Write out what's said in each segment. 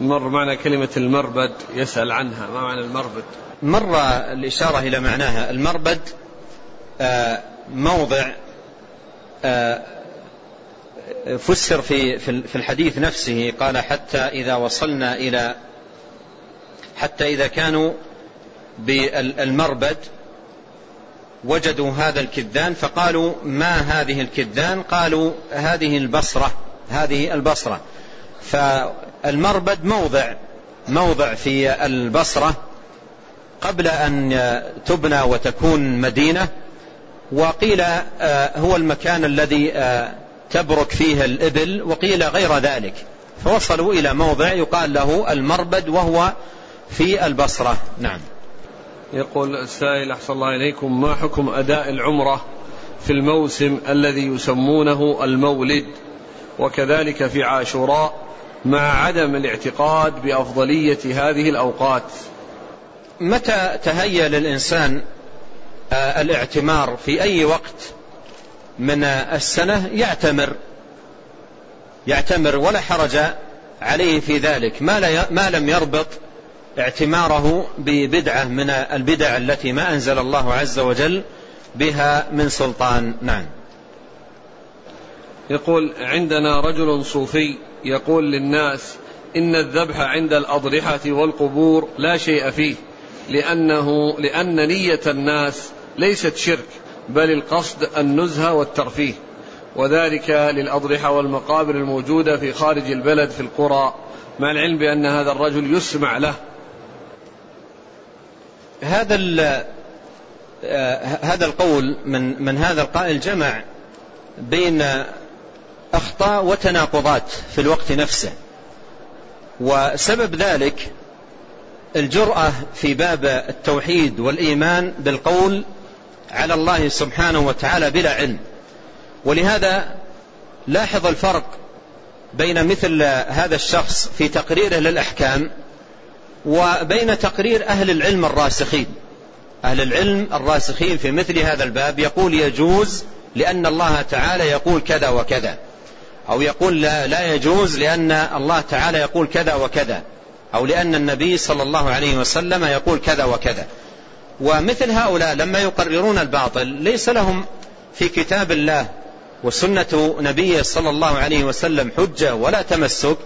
مر معنا كلمة المربد يسأل عنها. ما معنى المربد؟ مر الإشارة إلى معناها. المربد آه، موضع آه، فسر في في الحديث نفسه. قال حتى إذا وصلنا إلى حتى إذا كانوا بالمربد وجدوا هذا الكذان فقالوا ما هذه الكذان؟ قالوا هذه البصرة هذه البصرة. فالمربد موضع موضع في البصرة قبل أن تبنى وتكون مدينة وقيل آه، هو المكان الذي آه، تبرك فيه الإبل وقيل غير ذلك. فوصلوا إلى موضع يقال له المربد وهو في البصرة. نعم. يقول السائل أحسن الله إليكم. ما حكم أداء العمرة في الموسم الذي يسمونه المولد؟ وكذلك في عاشوراء مع عدم الاعتقاد بأفضلية هذه الأوقات. متى تهيأ للإنسان آه، الاعتمار في أي وقت من السنة؟ يعتمر. يعتمر ولا حرج عليه في ذلك. ما, ما لم يربط اعتماره ببدعة من البدع التي ما أنزل الله عز وجل بها من سلطان. نعم. يقول عندنا رجل صوفي يقول للناس إن الذبح عند الأضرحة والقبور لا شيء فيه لأنه لأن نية الناس ليست شرك بل القصد النزهة والترفيه. وذلك للأضرحة والمقابر الموجودة في خارج البلد في القرى. مع العلم بأن هذا الرجل يسمع له؟ هذا آه، هذا القول من من هذا القائل جمع بين أخطاء وتناقضات في الوقت نفسه. وسبب ذلك الجرأة في باب التوحيد والإيمان بالقول على الله سبحانه وتعالى بلا علم. ولهذا لاحظ الفرق بين مثل هذا الشخص في تقريره للأحكام وبين تقرير أهل العلم الراسخين. أهل العلم الراسخين في مثل هذا الباب يقول يجوز لأن الله تعالى يقول كذا وكذا. أو يقول لا, لا يجوز لأن الله تعالى يقول كذا وكذا أو لأن النبي صلى الله عليه وسلم يقول كذا وكذا. ومثل هؤلاء لما يقررون الباطل ليس لهم في كتاب الله وسنة نبيه صلى الله عليه وسلم حجة ولا تمسك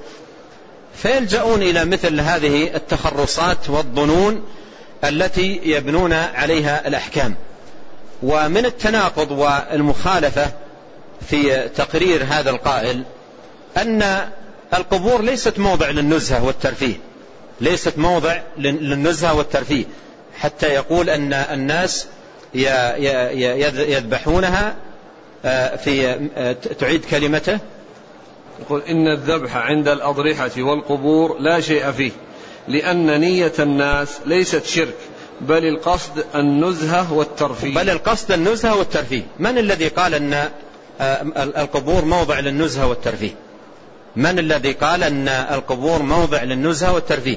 فيلجؤون إلى مثل هذه التخرصات والظنون التي يبنون عليها الأحكام. ومن التناقض والمخالفة في تقرير هذا القائل أن القبور ليست موضع للنزهة والترفيه. ليست موضع للنزهة والترفيه. حتى يقول أن الناس يذبحونها آه، في آه، تعيد كلمته. يقول إن الذبح عند الأضرحة والقبور لا شيء فيه لأن نية الناس ليست شرك بل القصد النزهة والترفيه. بل القصد النزهة والترفيه. من الذي قال أن القبور موضع للنزهة والترفيه. من الذي قال أن القبور موضع للنزهة والترفيه؟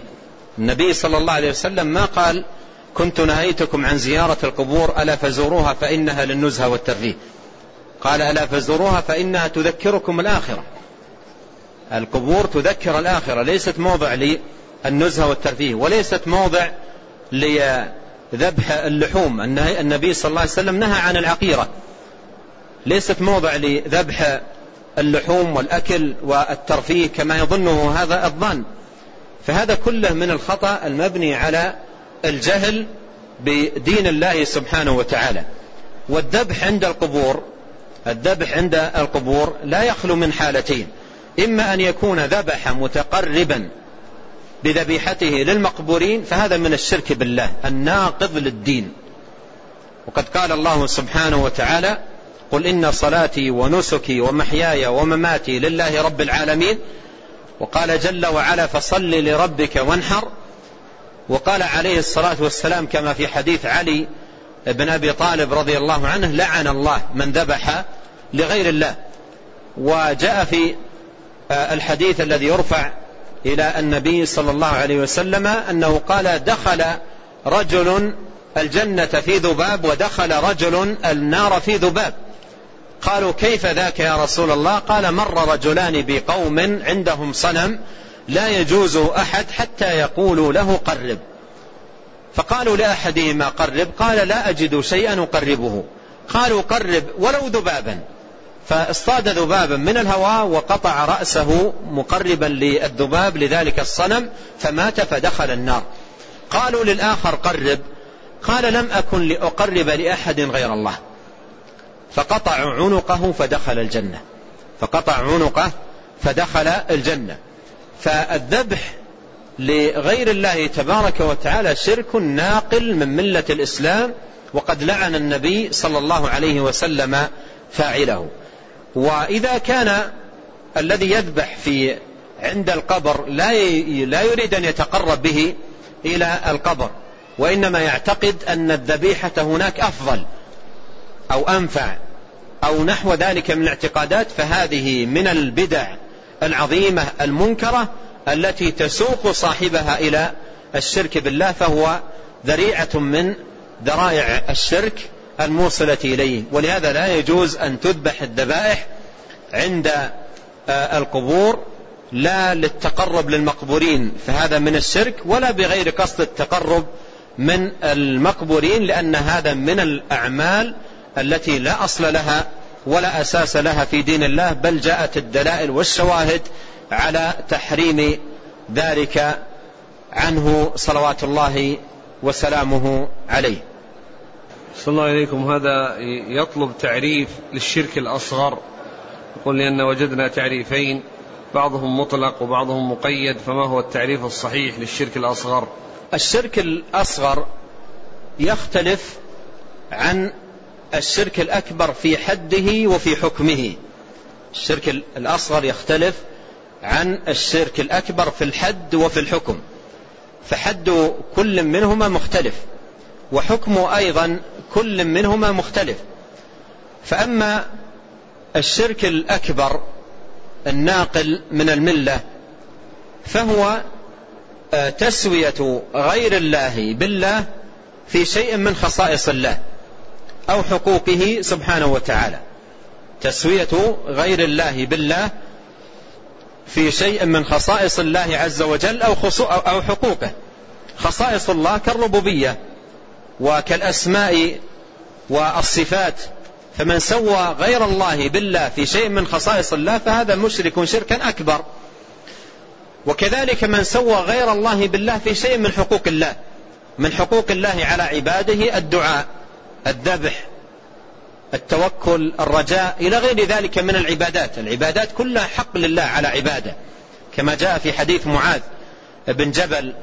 النبي صلى الله عليه وسلم ما قال كنت نهيتكم عن زيارة القبور ألا فزوروها فإنها للنزهة والترفيه. قال ألا فزوروها فإنها تذكركم الآخرة. القبور تذكر الآخرة ليست موضع للنزهة والترفيه وليست موضع لذبح اللحوم. النبي صلى الله عليه وسلم نهى عن العقيرة. ليست موضع لذبح اللحوم والأكل والترفيه كما يظنه هذا الظن. فهذا كله من الخطأ المبني على الجهل بدين الله سبحانه وتعالى. والذبح عند القبور الذبح عند القبور لا يخلو من حالتين. إما أن يكون ذبح متقربا بذبيحته للمقبورين فهذا من الشرك بالله الناقض للدين. وقد قال الله سبحانه وتعالى قل إن صلاتي ونسكي ومحياي ومماتي لله رب العالمين. وقال جل وعلا فصل لربك وانحر. وقال عليه الصلاة والسلام كما في حديث علي بن أبي طالب رضي الله عنه لعن الله من ذبح لغير الله. وجاء في آه، الحديث الذي يرفع إلى النبي صلى الله عليه وسلم أنه قال دخل رجل الجنة في ذباب ودخل رجل النار في ذباب. قالوا كيف ذاك يا رسول الله؟ قال مر رجلان بقوم عندهم صنم لا يجوز أحد حتى يقولوا له قرب. فقالوا لأحدهما قرب؟ قال لا أجد شيئا أقربه. قالوا قرب ولو ذبابا. فاصطاد ذبابا من الهواء وقطع رأسه مقربا للذباب لذلك الصنم فمات فدخل النار. قالوا للآخر قرب. قال لم أكن لأقرب لأحد غير الله. فقطع عنقه فدخل الجنة. فقطع عنقه فدخل الجنة. فالذبح لغير الله تبارك وتعالى شرك ناقل من ملة الإسلام وقد لعن النبي صلى الله عليه وسلم فاعله. وإذا كان الذي يذبح في عند القبر لا لا يريد أن يتقرب به إلى القبر وإنما يعتقد أن الذبيحة هناك أفضل. أو أنفع أو نحو ذلك من الاعتقادات فهذه من البدع العظيمة المنكرة التي تسوق صاحبها إلى الشرك بالله فهو ذريعة من ذرائع الشرك الموصلة إليه. ولهذا لا يجوز أن تذبح الذبائح عند آه، القبور لا للتقرب للمقبورين فهذا من الشرك ولا بغير قصد التقرب من المقبورين لأن هذا من الأعمال التي لا أصل لها ولا أساس لها في دين الله بل جاءت الدلائل والشواهد على تحريم ذلك عنه صلوات الله وسلامه عليه. صلى الله عليكم. هذا يطلب تعريف للشرك الأصغر. يقول لأن وجدنا تعريفين بعضهم مطلق وبعضهم مقيد فما هو التعريف الصحيح للشرك الأصغر؟ الشرك الأصغر يختلف عن الشرك الأكبر في حده وفي حكمه. الشرك الأصغر يختلف عن الشرك الأكبر في الحد وفي الحكم. فحد كل منهما مختلف وحكمه أيضا كل منهما مختلف. فأما الشرك الأكبر الناقل من الملة فهو آه، تسوية غير الله بالله في شيء من خصائص الله. أو حقوقه سبحانه وتعالى. تسوية غير الله بالله في شيء من خصائص الله عز وجل أو, أو حقوقه. خصائص الله كالربوبية وكالأسماء والصفات. فمن سوى غير الله بالله في شيء من خصائص الله فهذا مشرك شركا أكبر. وكذلك من سوى غير الله بالله في شيء من حقوق الله. من حقوق الله على عباده الدعاء. الذبح التوكل الرجاء إلى غير ذلك من العبادات. العبادات كلها حق لله على عباده. كما جاء في حديث معاذ بن جبل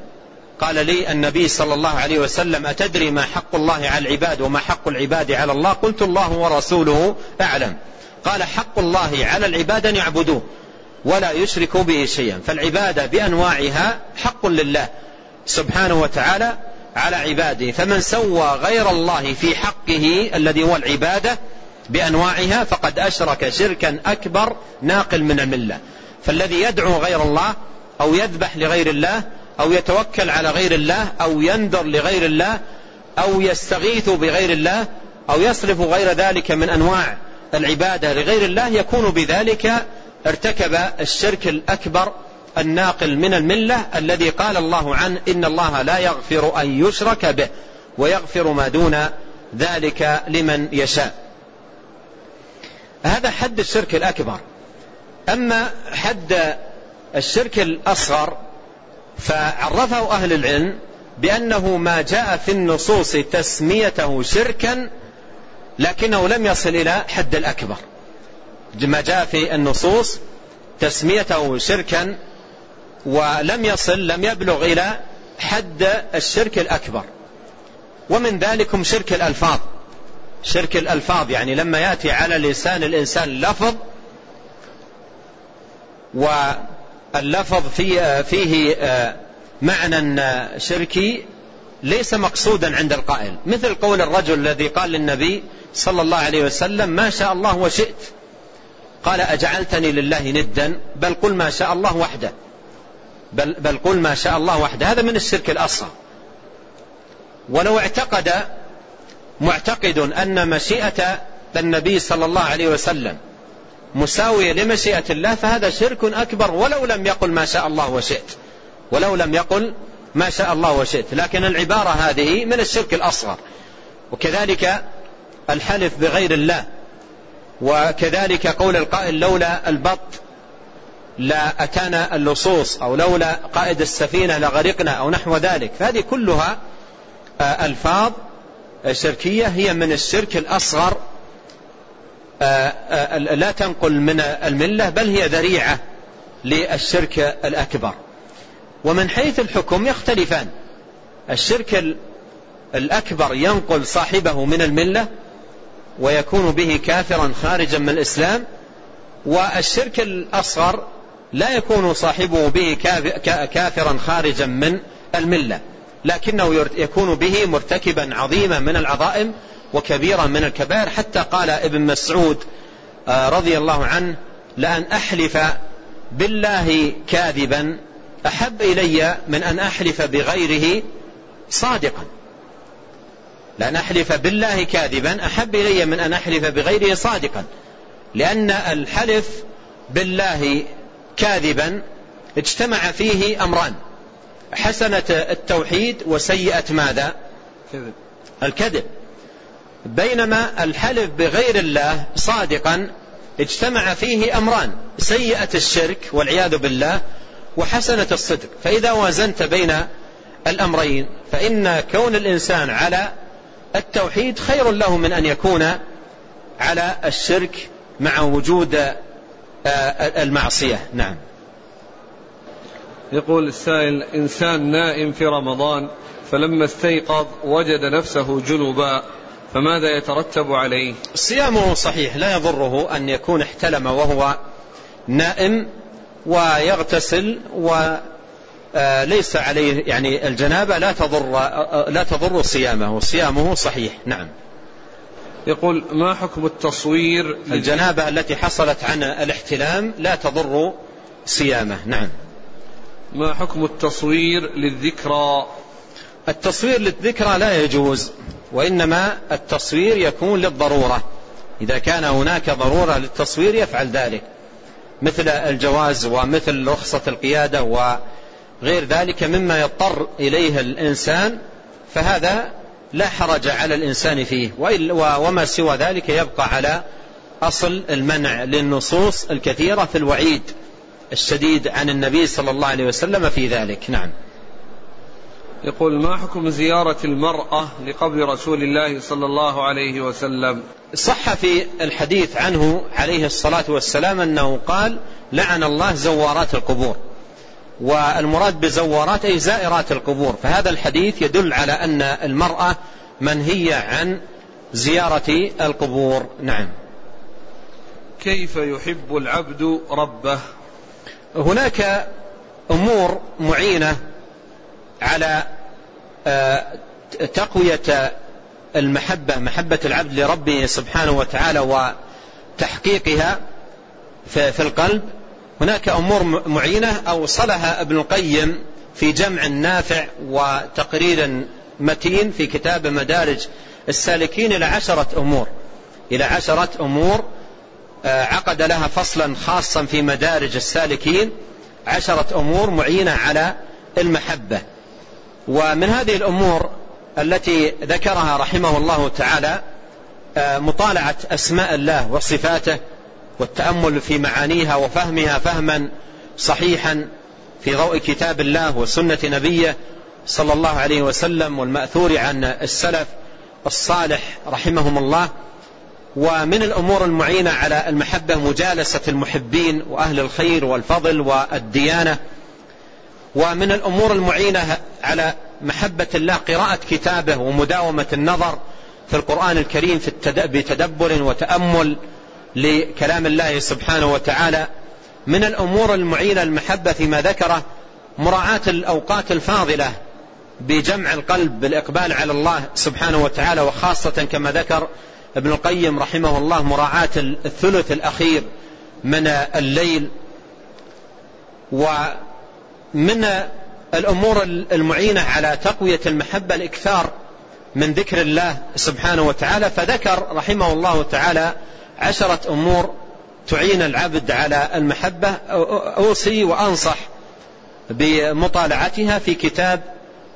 قال لي النبي صلى الله عليه وسلم أتدري ما حق الله على العباد وما حق العباد على الله؟ قلت الله ورسوله أعلم. قال حق الله على العباد أن يعبدوه ولا يشركوا به شيئا. فالعبادة بأنواعها حق لله سبحانه وتعالى على عباده. فمن سوى غير الله في حقه الذي هو العبادة بأنواعها فقد أشرك شركا أكبر ناقل من الملة. فالذي يدعو غير الله أو يذبح لغير الله أو يتوكل على غير الله أو ينذر لغير الله أو يستغيث بغير الله أو يصرف غير ذلك من أنواع العبادة لغير الله يكون بذلك ارتكب الشرك الأكبر الناقل من الملة الذي قال الله عنه إن الله لا يغفر أن يشرك به ويغفر ما دون ذلك لمن يشاء. هذا حد الشرك الأكبر. أما حد الشرك الأصغر فعرفه أهل العلم بأنه ما جاء في النصوص تسميته شركا لكنه لم يصل إلى حد الأكبر. ما جاء في النصوص تسميته شركا ولم يصل لم يبلغ إلى حد الشرك الأكبر. ومن ذلكم شرك الألفاظ. شرك الألفاظ يعني لما يأتي على لسان الإنسان لفظ واللفظ فيه, فيه آه، معنى شركي ليس مقصودا عند القائل. مثل قول الرجل الذي قال للنبي صلى الله عليه وسلم ما شاء الله وشئت. قال أجعلتني لله ندا بل قل ما شاء الله وحده. بل, بل قل ما شاء الله وحده. هذا من الشرك الأصغر. ولو اعتقد معتقد أن مشيئة النبي صلى الله عليه وسلم مساوية لمشيئة الله فهذا شرك أكبر ولو لم يقل ما شاء الله وشئت. ولو لم يقل ما شاء الله وشئت. لكن العبارة هذه من الشرك الأصغر. وكذلك الحلف بغير الله. وكذلك قول القائل لولا البط لا أتانا اللصوص أو لولا قائد السفينة لغرقنا أو نحو ذلك. فهذه كلها آه، ألفاظ شركية هي من الشرك الأصغر آه، آه، لا تنقل من الملة بل هي ذريعة للشرك الأكبر. ومن حيث الحكم يختلفان. الشرك الأكبر ينقل صاحبه من الملة ويكون به كافرا خارجا من الإسلام والشرك الأصغر لا يكون صاحبه به كافرا خارجا من الملة لكنه يكون به مرتكبا عظيما من العظائم وكبيرا من الكبائر. حتى قال ابن مسعود آه، رضي الله عنه لأن أحلف بالله كاذبا أحب إلي من أن أحلف بغيره صادقا. لأن أحلف بالله كاذبا أحب إلي من أن أحلف بغيره صادقا لأن الحلف بالله كاذبا اجتمع فيه أمران حسنة التوحيد وسيئة ماذا؟ كذب. الكذب. بينما الحلف بغير الله صادقا اجتمع فيه أمران سيئة الشرك والعياذ بالله وحسنة الصدق. فإذا وازنت بين الأمرين فإن كون الإنسان على التوحيد خير له من أن يكون على الشرك مع وجود المعصية. نعم. يقول السائل إنسان نائم في رمضان فلما استيقظ وجد نفسه جنبا فماذا يترتب عليه؟ صيامه صحيح لا يضره أن يكون احتلم وهو نائم ويغتسل وليس آه، عليه يعني الجنابة لا تضر آه، لا تضر صيامه. صيامه صحيح. نعم. يقول ما حكم التصوير الجنابة التي حصلت عن الاحتلام لا تضر صيامه. نعم. ما حكم التصوير للذكرى؟ التصوير للذكرى لا يجوز وإنما التصوير يكون للضرورة. إذا كان هناك ضرورة للتصوير يفعل ذلك مثل الجواز ومثل رخصة القيادة وغير ذلك مما يضطر إليه الإنسان فهذا لا حرج على الإنسان فيه وما سوى ذلك يبقى على أصل المنع للنصوص الكثيرة في الوعيد الشديد عن النبي صلى الله عليه وسلم في ذلك. نعم. يقول ما حكم زيارة المرأة لقبر رسول الله صلى الله عليه وسلم؟ صح في الحديث عنه عليه الصلاة والسلام أنه قال لعن الله زوارات القبور. والمراد بزوارات أي زائرات القبور. فهذا الحديث يدل على أن المرأة منهية عن زيارة القبور. نعم. كيف يحب العبد ربه؟ هناك أمور معينة على آه، تقوية المحبة محبة العبد لربه سبحانه وتعالى وتحقيقها في القلب. هناك أمور معينة أوصلها ابن القيم في جمع نافع وتقرير متين في كتاب مدارج السالكين إلى عشرة أمور. إلى عشرة أمور آه، عقد لها فصلا خاصا في مدارج السالكين. عشرة أمور معينة على المحبة. ومن هذه الأمور التي ذكرها رحمه الله تعالى آه، مطالعة أسماء الله وصفاته والتأمل في معانيها وفهمها فهما صحيحا في ضوء كتاب الله وسنة نبيه صلى الله عليه وسلم والمأثور عن السلف الصالح رحمهم الله. ومن الأمور المعينة على المحبة مجالسة المحبين وأهل الخير والفضل والديانة. ومن الأمور المعينة على محبة الله قراءة كتابه ومداومة النظر في القرآن الكريم في بتدبر وتأمل لكلام الله سبحانه وتعالى من الأمور المعينة المحبة فيما ذكره مراعاة الأوقات الفاضلة بجمع القلب بالإقبال على الله سبحانه وتعالى وخاصة كما ذكر ابن القيم رحمه الله مراعاة الثلث الأخير من الليل. ومن الأمور المعينة على تقوية المحبة الإكثار من ذكر الله سبحانه وتعالى فذكر رحمه الله تعالى عشرة أمور تعين العبد على المحبة أوصي وأنصح بمطالعتها في كتاب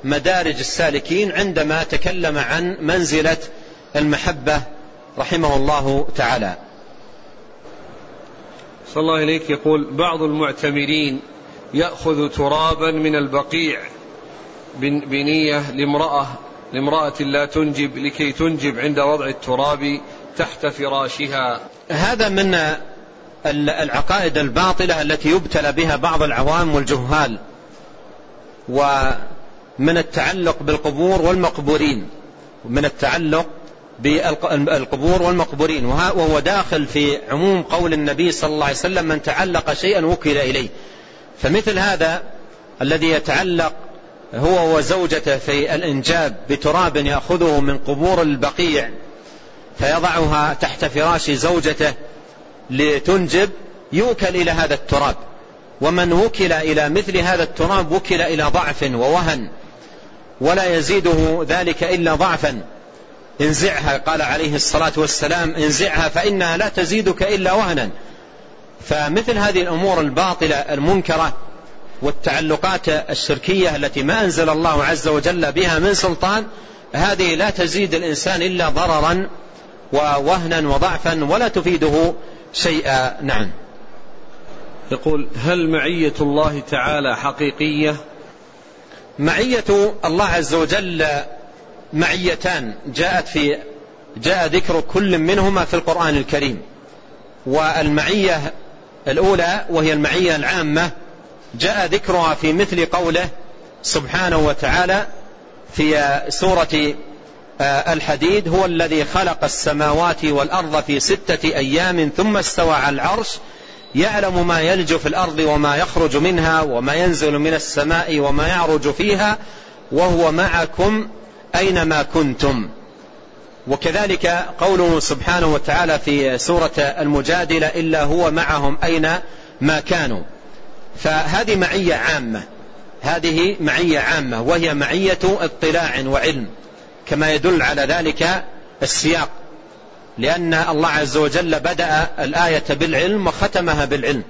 مدارج السالكين عندما تكلم عن منزلة المحبة رحمه الله تعالى. صلى الله إليك يقول بعض المعتمرين يأخذ ترابا من البقيع بنية لامرأة لامرأة لا تنجب لكي تنجب عند وضع التراب تحت فراشها. هذا من العقائد الباطلة التي يبتلى بها بعض العوام والجهال ومن التعلق بالقبور والمقبورين من التعلق بالقبور والمقبورين وهو داخل في عموم قول النبي صلى الله عليه وسلم من تعلق شيئا وكل إليه. فمثل هذا الذي يتعلق هو وزوجته في الإنجاب بتراب يأخذه من قبور البقيع. فيضعها تحت فراش زوجته لتنجب يوكل إلى هذا التراب. ومن وكل إلى مثل هذا التراب وكل إلى ضعف ووهن. ولا يزيده ذلك إلا ضعفا. انزعها قال عليه الصلاة والسلام انزعها فإنها لا تزيدك إلا وهنا. فمثل هذه الأمور الباطلة المنكرة والتعلقات الشركية التي ما أنزل الله عز وجل بها من سلطان هذه لا تزيد الإنسان إلا ضررا. ووهنا وضعفا ولا تفيده شيئا. نعم. يقول هل معية الله تعالى حقيقية؟ معية الله عز وجل معيتان جاءت في جاء ذكر كل منهما في القرآن الكريم. والمعية الأولى وهي المعية العامة جاء ذكرها في مثل قوله سبحانه وتعالى في سورة الحديد هو الذي خلق السماوات والأرض في ستة أيام ثم استوى على العرش يعلم ما يلج في الأرض وما يخرج منها وما ينزل من السماء وما يعرج فيها وهو معكم أينما كنتم. وكذلك قوله سبحانه وتعالى في سورة المجادلة إلا هو معهم أين ما كانوا. فهذه معية عامة هذه معية عامة وهي معية اطلاع وعلم. كما يدل على ذلك السياق. لأن الله عز وجل بدأ الآية بالعلم وختمها بالعلم.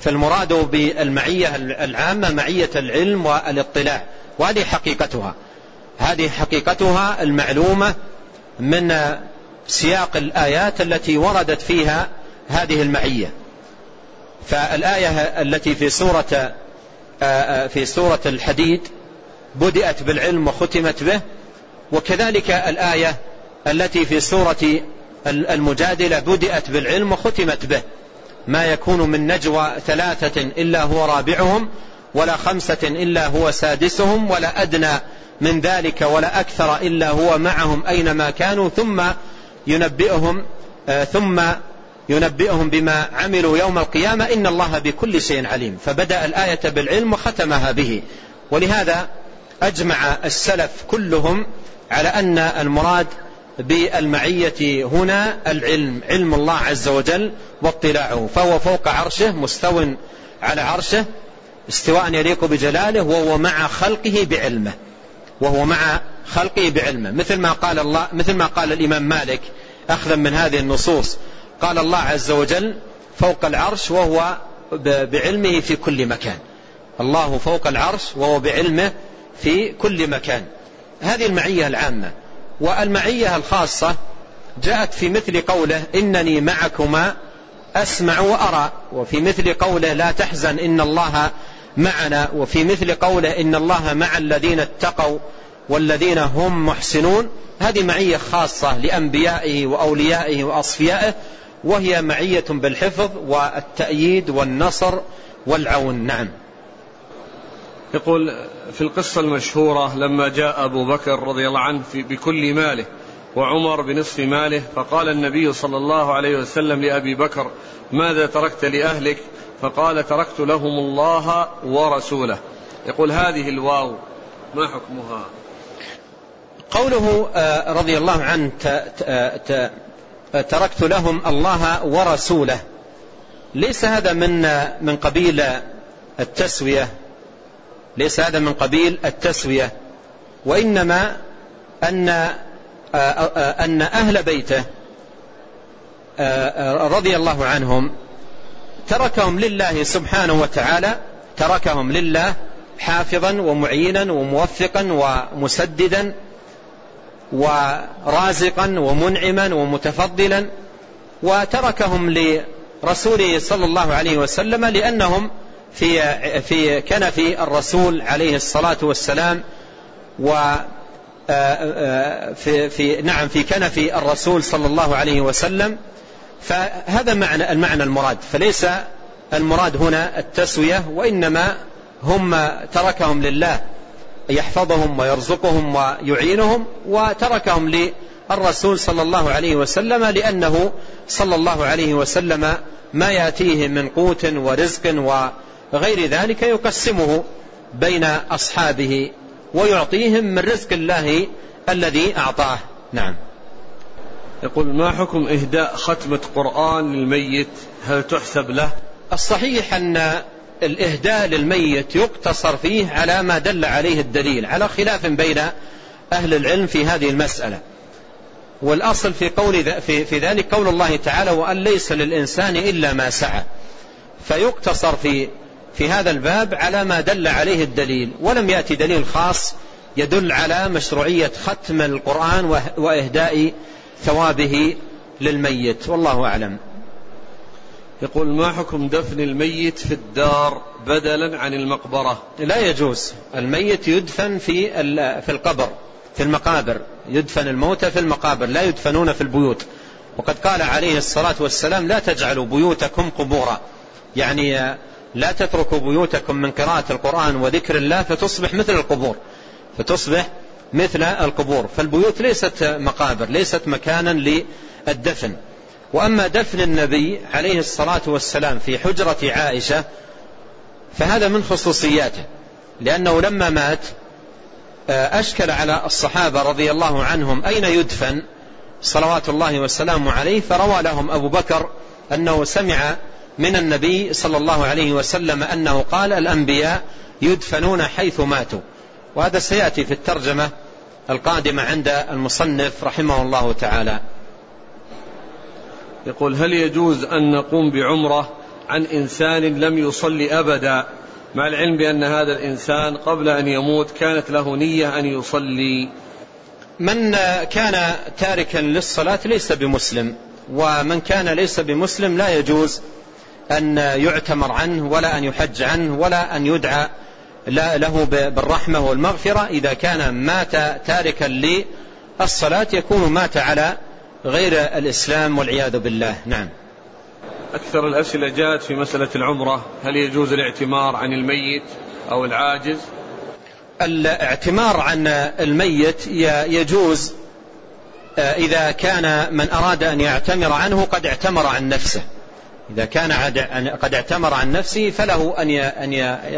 فالمراد بالمعية العامة معية العلم والاطلاع وهذه حقيقتها. هذه حقيقتها المعلومة من سياق الآيات التي وردت فيها هذه المعية. فالآية التي في سورة في سورة الحديد بدأت بالعلم وختمت به وكذلك الآية التي في سورة المجادلة بدأت بالعلم وختمت به. ما يكون من نجوى ثلاثة إلا هو رابعهم ولا خمسة إلا هو سادسهم ولا أدنى من ذلك ولا أكثر إلا هو معهم أينما كانوا ثم ينبئهم آه، ثم ينبئهم بما عملوا يوم القيامة. إن الله بكل شيء عليم. فبدأ الآية بالعلم وختمها به. ولهذا أجمع السلف كلهم على أن المراد بالمعية هنا العلم علم الله عز وجل واطلاعه فهو فوق عرشه مستو على عرشه استواء يليق بجلاله وهو مع خلقه بعلمه وهو مع خلقه بعلمه. مثل ما قال الله مثل ما قال الإمام مالك أخذا من هذه النصوص قال الله عز وجل فوق العرش وهو بعلمه في كل مكان. الله فوق العرش وهو بعلمه في كل مكان. هذه المعية العامة. والمعية الخاصة جاءت في مثل قوله إنني معكما أسمع وأرى. وفي مثل قوله لا تحزن إن الله معنا. وفي مثل قوله إن الله مع الذين اتقوا والذين هم محسنون. هذه معية خاصة لأنبيائه وأوليائه وأصفيائه. وهي معية بالحفظ والتأييد والنصر والعون. نعم. يقول في القصة المشهورة لما جاء أبو بكر رضي الله عنه في بكل ماله وعمر بنصف ماله فقال النبي صلى الله عليه وسلم لأبي بكر ماذا تركت لأهلك؟ فقال تركت لهم الله ورسوله. يقول هذه الواو ما حكمها؟ قوله آه، رضي الله عنه تركت لهم الله ورسوله ليس هذا من من قبيل التسوية؟ ليس هذا من قبيل التسوية وإنما أن أن أهل بيته رضي الله عنهم تركهم لله سبحانه وتعالى تركهم لله حافظا ومعينا وموفقا ومسددا ورازقا ومنعما ومتفضلا وتركهم لرسوله صلى الله عليه وسلم لأنهم في في كنف الرسول عليه الصلاة والسلام و في في نعم في كنف الرسول صلى الله عليه وسلم. فهذا معنى المعنى المراد. فليس المراد هنا التسوية وإنما هم تركهم لله يحفظهم ويرزقهم ويعينهم وتركهم للرسول صلى الله عليه وسلم لأنه صلى الله عليه وسلم ما يأتيه من قوت ورزق وغير ذلك يقسمه بين أصحابه ويعطيهم من رزق الله الذي أعطاه. نعم. يقول ما حكم إهداء ختمة قرآن للميت؟ هل تحسب له؟ الصحيح أن الإهداء للميت يقتصر فيه على ما دل عليه الدليل على خلاف بين أهل العلم في هذه المسألة. والأصل في, قول في, في ذلك قول الله تعالى وأن ليس للإنسان إلا ما سعى فيقتصر في في هذا الباب على ما دل عليه الدليل ولم يأتي دليل خاص يدل على مشروعية ختم القرآن وإهداء ثوابه للميت. والله أعلم. يقول ما حكم دفن الميت في الدار بدلا عن المقبرة؟ لا يجوز. الميت يدفن في في القبر في المقابر. يدفن الموتى في المقابر. لا يدفنون في البيوت. وقد قال عليه الصلاة والسلام لا تجعلوا بيوتكم قبورا. يعني لا تتركوا بيوتكم من قراءة القرآن وذكر الله فتصبح مثل القبور. فتصبح مثل القبور. فالبيوت ليست مقابر ليست مكانا للدفن. وأما دفن النبي عليه الصلاة والسلام في حجرة عائشة فهذا من خصوصياته. لأنه لما مات آه، أشكل على الصحابة رضي الله عنهم أين يدفن صلوات الله والسلام عليه فروى لهم أبو بكر أنه سمع من النبي صلى الله عليه وسلم أنه قال الأنبياء يدفنون حيث ماتوا. وهذا سيأتي في الترجمة القادمة عند المصنف رحمه الله تعالى. يقول هل يجوز أن نقوم بعمرة عن إنسان لم يصلي أبدا؟ مع العلم بأن هذا الإنسان قبل أن يموت كانت له نية أن يصلي. من كان تاركا للصلاة ليس بمسلم ومن كان ليس بمسلم لا يجوز أن يعتمر عنه ولا أن يحج عنه ولا أن يدعى له بالرحمة والمغفرة. إذا كان مات تاركا للصلاة يكون مات على غير الإسلام والعياذ بالله. نعم. أكثر الأسئلة جاءت في مسألة العمرة. هل يجوز الاعتمار عن الميت أو العاجز؟ الاعتمار عن الميت يجوز آه، إذا كان من أراد أن يعتمر عنه قد اعتمر عن نفسه. إذا كان قد اعتمر عن نفسه فله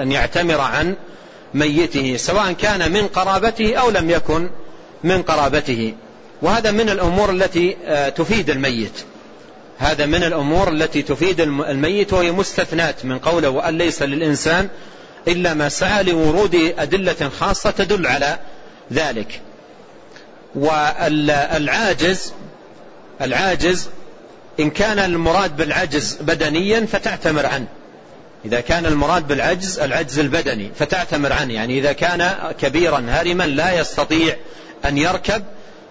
أن يعتمر عن ميته سواء كان من قرابته أو لم يكن من قرابته. وهذا من الأمور التي آه، تفيد الميت. هذا من الأمور التي تفيد الميت وهي مستثنات من قوله وأن ليس للإنسان إلا ما سعى لورود أدلة خاصة تدل على ذلك. والعاجز العاجز إن كان المراد بالعجز بدنيا فتعتمر عنه. إذا كان المراد بالعجز العجز البدني فتعتمر عنه. يعني إذا كان كبيرا هرما لا يستطيع أن يركب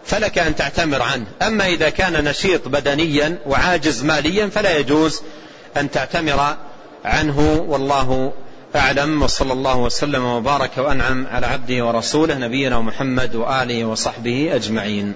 فلك أن تعتمر عنه. أما إذا كان نشيط بدنيا وعاجز ماليا فلا يجوز أن تعتمر عنه. والله أعلم. وصلى الله وسلم وبارك وأنعم على عبده ورسوله نبينا محمد وآله وصحبه أجمعين.